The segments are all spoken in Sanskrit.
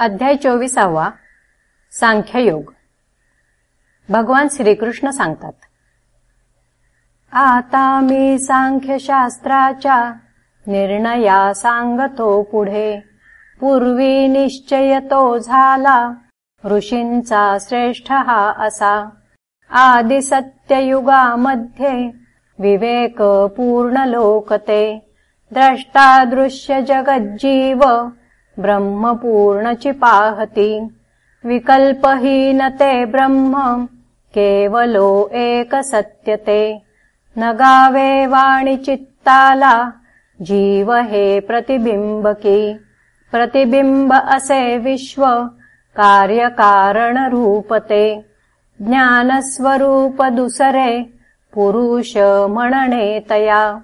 अध्याय चोवीसावा सांख्ययोग. भगवान श्रीकृष्ण सांगतात आता मी सांख्यशास्त्राच्या निर्णया सांगतो पुढे. पूर्वी निश्चय तो झाला ऋषींचा श्रेष्ठ हा असा. आदि सत्ययुगामध्ये विवेक पूर्ण लोकते द्रष्टा दृश्य जगज्जीव ब्रह्मपूर्णचि पाहति। विकल्पहीनते ब्रह्म केवलो एक सत्यते न गावे वाणि चित्ताला जीव हे प्रतिबिम्बकी। प्रतिबिम्ब असे विश्व कार्यकारणरूपते। ज्ञानस्वरूप दुसरे पुरुष म्हणणे तया।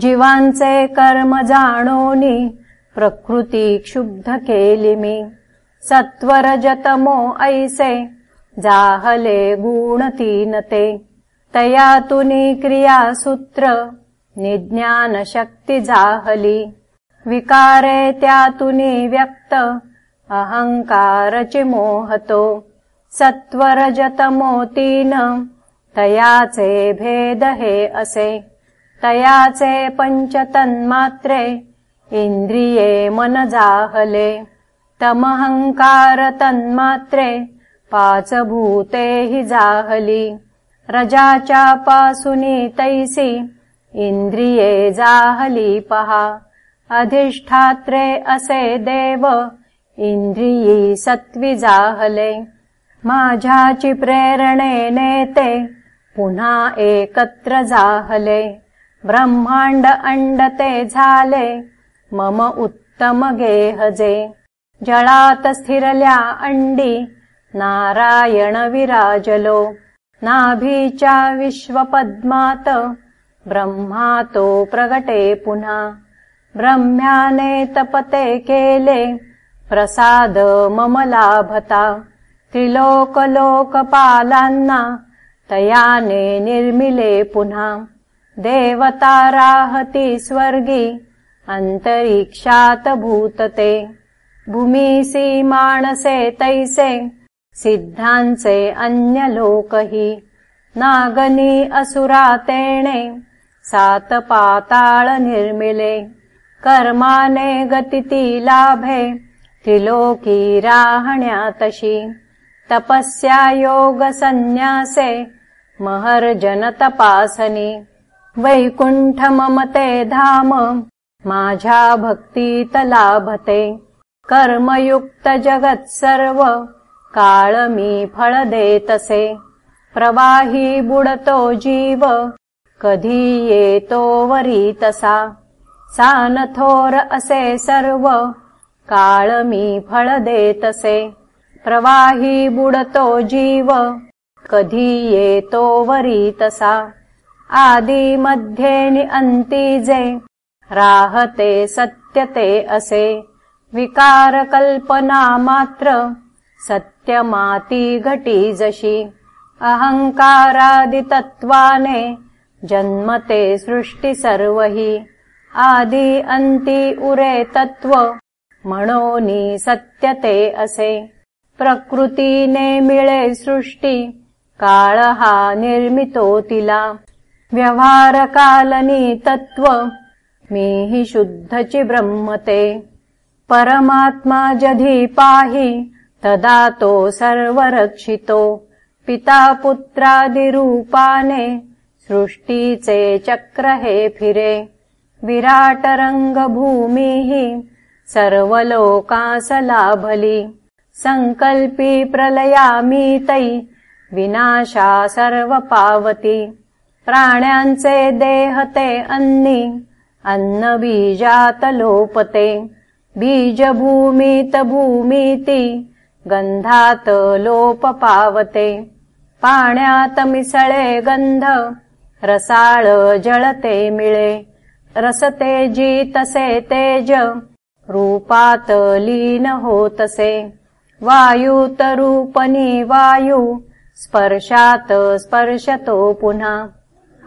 जीवांचे कर्म जाणोनी प्रकृती क्षुब्ध केलिमि सत्वरजतमो ऐसे जाहले गुणतीनते। तया तुनी क्रियासूत्र निज्ञानशक्ति जाहली। विकारे त्यातुनी व्यक्त अहङ्कारचि मोहतो सत्वरजतमो तीन तयाचे भेद हे असे। तयाचे पञ्चतन्मात्रे इन्द्रिये मन जाहले तमहङ्कार तन्मात्रे पाचभूते हि जाहली। रजाचा पासुनी तैसी इन्द्रिये जाहली पहा। अधिष्ठात्रे असे देव इन्द्रियी सत्वि जाहले। माझाची प्रेरणे नेते पुन्हा एकत्र जाहले। ब्रह्माण्ड झाले मम उत्तम गेहजे स्थिरल्या अंडी नारायण विराजलो। नाभीचा विश्वपद्मात ब्रह्मातो प्रगटे पुन्हा ब्रह्म्याने तपते केले प्रसाद मम लाभता। त्रिलोकलोकपालान्ना तयाने निर्मिले पुन्हा देवता राहती स्वर्गी अन्तरिक्षात भूतते भूमिसी माणसे तैसे सिद्धांचे अन्यलोकहि। नागनी असुरातेणे सात पाताळ निर्मिले कर्माने गतिती लाभे त्रिलोकी राहण्यातशी। तपस्या योग संन्यासे महर्जन तपासनी वैकुंठ ममते धाम माझ्या भक्तीत लाभते कर्मयुक्त जगत सर्व काळ मी फळ देतसे प्रवाही बुडतो जीव कधी येतो वरी तसा. सानथोर असे सर्व काळ मी फळ देतसे प्रवाही बुडतो जीव कधी येतो वरी तसा. आदि मध्ये जे राहते सत्यते असे। विकार कल्पना मात्र सत्यमाती घटी जशी। अहङ्कारादितत्त्वाने जन्मते सृष्टि सर्वहि। आदि अन्ति उरे तत्त्व मनोनि सत्यते असे। प्रकृतीने मिळे सृष्टि काळहा निर्मितोतिला व्यवहारकालनी तत्त्व हि शुद्धचि ब्रह्मते परमात्मा जधि पाहि तदा तो सर्वरक्षितो। पिता पुत्रादिरूपाने सृष्टिचे चक्र हे फिरे। विराटरङ्गभूमिः सर्वलोकासलाभली। सङ्कल्पी प्रलयामीतै विनाशा सर्वपावती। प्राण्यांचे देहते अन्नी अन्नबीजात लोपते बीजभूमित भूमीति गन्धात लोप पावते पाण्यात मिसळे गन्ध रसाळ जळते मिळे। रसते जीतसे तेज रूपात लीन होतसे। वायुत रूपनी वायु स्पर्शात स्पर्शतो पुन्हा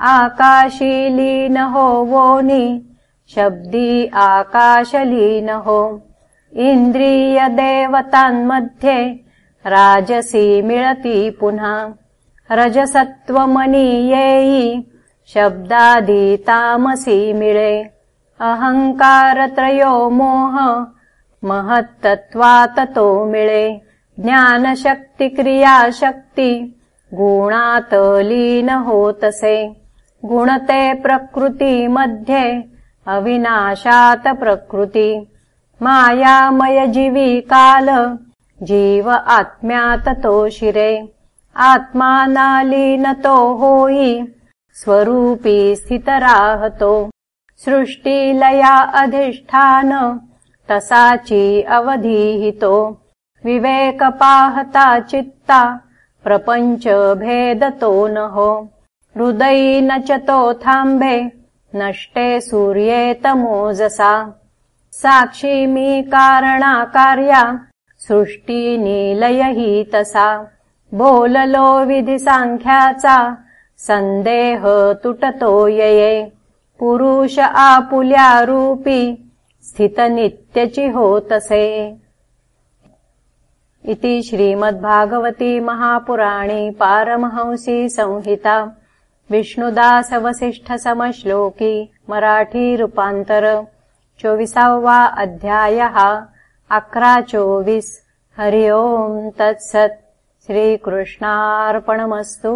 आकाशी लीन हो वोनि शब्दी आकाशलीन हो इन्द्रियदेवतान्मध्ये राजसी मिळती पुन्हा। रजसत्त्वमनीयेयि शब्दादितामसी मिळे। अहङ्कारत्रयो मोह महत्तत्त्वाततो मिळे। ज्ञानशक्तिक्रियाशक्ति गुणात लीन होतसे गुणते प्रकृतिमध्ये अविनाशात प्रकृति। मायामयजीवी काल जीव आत्म्याततो शिरे। आत्मानालीनतो होयि स्वरूपी स्थितराहतो। सृष्टिलया अधिष्ठान तसाची अवधीहितो विवेकपाहता चित्ता प्रपञ्च भेदतो न हृदयी न च थाम्बे नष्टे सूर्ये तमोजसा। साक्षी कारणाकार्या सृष्टिनीलयही तसा। बोललो विधिसाङ्ख्याचा सन्देह तुटतो यये। पुरुष आपुल्यारूपी स्थितनित्यचि होतसे। इति श्रीमद्भागवती महापुराणी पारमहंसी संहिता विष्णुदासवसिष्ठसमश्लोकी मराठीरूपान्तर चोविसावा अध्यायः अक्रा चोविस्। हरि ओम् तत्सत्। श्रीकृष्णार्पणमस्तु